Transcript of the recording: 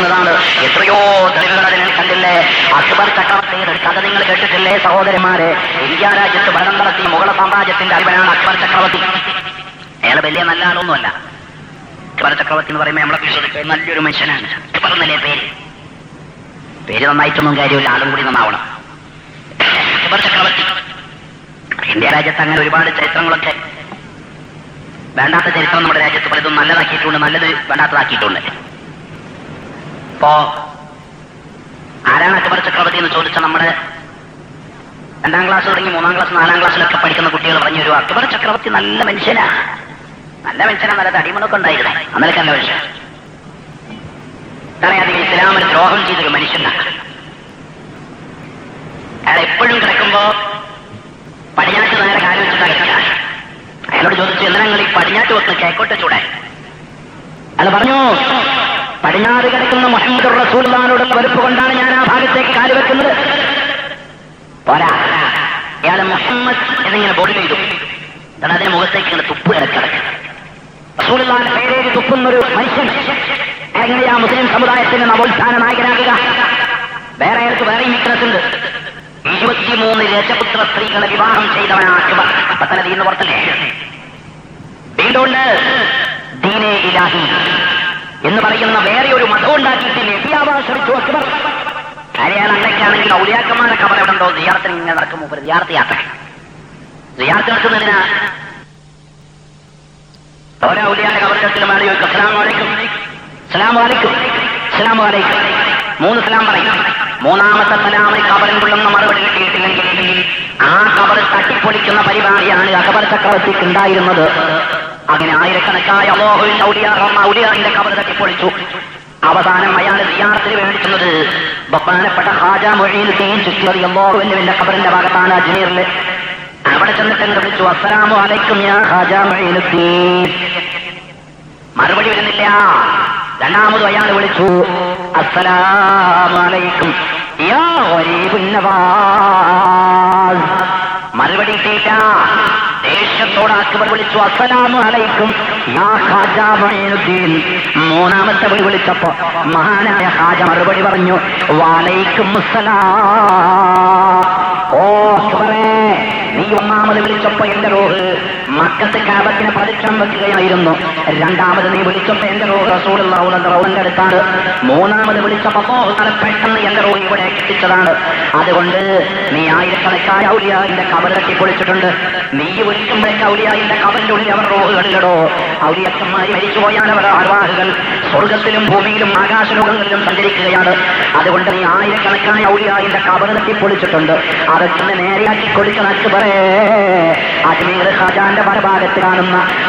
തെളിയിക്കുന്നതാണ് എത്രയോ തെളിവുകൾ അതിനെ കണ്ടില്ലേ? അക്ബർ ചക്രവർത്തിയുടെ കഥ നിങ്ങൾ കേട്ടിട്ടില്ലേ സഹോദരന്മാരെ? ഇന്ത്യ രാജ്യത്ത് ഭരണം നടത്തിയ മുഗള സാമ്രാജ്യത്തിന്റെ അധിപനാണ് അക്ബർ ചക്രവർത്തി. അയാൾ വലിയ നല്ല ആളൊന്നുമല്ല അക്ബർ ചക്രവർത്തി എന്ന് പറയുമ്പോൾ നമ്മളെ വിശ്വസിക്കുക നല്ലൊരു മനുഷ്യനാണ്. പറഞ്ഞല്ലേ പേര്? പേര് നന്നായിട്ടൊന്നും കാര്യമില്ല. ആളും കൂടി നന്നാവണം. അക്ബർ ചക്രവർത്തി. ഇന്ത്യ രാജ്യത്ത് അങ്ങനെ ഒരുപാട് ചരിത്രങ്ങളൊക്കെ വേണ്ടാത്ത ചരിത്രം നമ്മുടെ രാജ്യത്ത് പലതും നല്ലതാക്കിയിട്ടുണ്ട് നല്ലത് വേണ്ടാത്തതാക്കിയിട്ടുണ്ട്. ഇപ്പോ ആരാണ് അക്ബർ ചക്രവർത്തി എന്ന് ചോദിച്ച നമ്മുടെ രണ്ടാം ക്ലാസ് തുടങ്ങി മൂന്നാം ക്ലാസ് നാലാം ക്ലാസ്സിലൊക്കെ പഠിക്കുന്ന കുട്ടികൾ പറഞ്ഞു ഒരു അക്ബർ ചക്രവർത്തി നല്ല മനുഷ്യനാ. നല്ല മനുഷ്യനാ നല്ല തടിമണൊക്കെ ഉണ്ടായിരുന്നു. അന്നലൊക്കെ നല്ല മനുഷ്യൻ ഇത്രയധികം ഇസ്ലാമിന് ദ്രോഹം ചെയ്തൊരു മനുഷ്യനാണ് അയാൾ എപ്പോഴും കിടക്കുമ്പോ പടിഞ്ഞാറ്റ് നേരെ കാര്യം വെച്ചിട്ടാ കിടക്കുക അയാളോട് ചോദിച്ചു എന്തിനാ നിങ്ങൾ ഈ പടിഞ്ഞാറ്റ് വെക്കുന്ന കേക്കോട്ടെ ചൂടെ? അയാൾ പറഞ്ഞു പടിഞ്ഞാറ് കിടക്കുന്ന മുഹമ്മദ് റസൂൽദാനോടുള്ള വെറുപ്പ് കൊണ്ടാണ് ഞാൻ ആ ഭാഗത്തേക്ക് കാലുവെക്കുന്നത് പോരാ. ഇയാളെ മുഹമ്മദ് എന്നിങ്ങനെ ബോഡി ചെയ്തു എന്നാൽ അതിന്റെ മുഖത്തേക്ക് ഇങ്ങനെ തുപ്പ് കിടക്കിടക്ക് റസൂൽദാന്റെ പേരേര് തുപ്പുന്നൊരു മനുഷ്യൻ. എങ്ങനെയാ മുസ്ലിം സമുദായത്തിന്റെ നവോത്ഥാന നായകനാകുക? വേറെ അയാൾക്ക് വേറെയും വീക്ക്നസ് ഉണ്ട് ഇരുപത്തിമൂന്ന് രജപുത്ര സ്ത്രീകളെ വിവാഹം ചെയ്തവനാ അക്ബർ. അപ്പൊ തന്നെ തീർന്നു പുറത്തല്ലേ വീണ്ടും ദീനേ ഇലാഹി. എന്ന് പറയുന്ന വേറെ ഒരു മതം ഉണ്ടാക്കിയിട്ട് നബിയാവാൻ ശ്രമിച്ചു അക്ബർ. അയാൾ അങ്ങനെയൊക്കെയാണെങ്കിൽ ഔലിയാക്കന്മാരൊക്കെ അവിടെ ഉണ്ടോ ഇങ്ങനെ നടക്കും സിയാർത്ത് യാത്ര സിയാർത്ത് നടക്കുന്നതിന്? ഓരോ ഔലിയാന്റെ കബറിടത്തിൽ മാറി ചോദിക്കും അസ്സലാമു അലൈക്കും. അസ്സലാമു അലൈക്കും. അസ്സലാമു അലൈക്കും. മൂന്ന് സലാം പറയും. മൂന്നാമത്തെ സലാമിൽ കബറിൽ കൊള്ളുന്ന മറുപടി കിട്ടിയിട്ടില്ലെങ്കിൽ ആ കബർ തട്ടിപ്പൊളിക്കുന്ന പരിപാടിയാണ് അക്ബർ ചക്രവർത്തിക്ക് ഉണ്ടായിരുന്നത്. അങ്ങനെ ആയിരക്കണക്കായ അമോഹുവിന്റെ ഔലിയാറിന്റെ കബർ തട്ടിപ്പൊളിച്ചു. അവസാനം അയാൾ സിയാറത്തിന് വേണ്ടി ചെന്നത് ബഹുമാനപ്പെട്ട ഹാജ മൊഴിയിലെയും ചുറ്റിയറി അമോഹുവിന്റെ കബറിന്റെ ഭാഗത്താണ് അജ്മീറിൽ അവിടെ ചെന്നിട്ട് നിർമ്മിച്ചു അസ്സലാമു അലൈക്കും ഹാജ മൊഴിയിലുദ്ദീൻ മറുപടി വരുന്നില്ല. രണ്ടാമത് അയാൾ വിളിച്ചു. അസ്സലാമു അലൈക്കും യാ ഒരേ മറുപടി കിട്ടിയില്ല. അക്ബർ വിളിച്ചു അസലാമു അലൈക്കും. മൂന്നാമത്തെ വിളി വിളിച്ചപ്പോ മഹാനായ ഹാജ മറുപടി പറഞ്ഞു വാലൈക്കും ഒന്നാമത് വിളിച്ചപ്പോ എന്റെ റോഹ് മക്കത്ത് കാബത്തിന് പരിക്ഷം വെക്കുകയായിരുന്നു. രണ്ടാമത് നീ വിളിച്ചപ്പോ എന്റെ റോഹ് റസൂലുള്ള അടുത്താണ്. മൂന്നാമത് വിളിച്ചപ്പോ പെട്ടെന്ന് എന്റെ റോഹ് ഇവിടെ എത്തിച്ചതാണ്. അതുകൊണ്ട് നീ ആയിരക്കണക്കായ ഔലിയായിന്റെ കബറിലെത്തി പൊളിച്ചിട്ടുണ്ട്. നീ വിളിക്കുമ്പോഴേക്ക് ഔലിയായിന്റെ കബറിന്റെ ഉള്ളിൽ അവർ റോഹുകളിലടോ ഔലിയക്കന്മാരി മരിച്ചുപോയാണ് അവർ അർവാഹുകൾ. സ്വർഗത്തിലും ഭൂമിയിലും ആകാശലോകങ്ങളിലും സഞ്ചരിക്കുകയാണ്. അതുകൊണ്ട് നീ ആയിരക്കണക്കായ ഔലിയായിന്റെ കബറിലെത്തി പൊളിച്ചിട്ടുണ്ട്. അതൊക്കെ നേരെയാക്കി കൊടുക്കണക്ക് അക്ബറേ അജ്മീർ ഖാജാന്റെ പരഭാഗത്ത് കാണുന്ന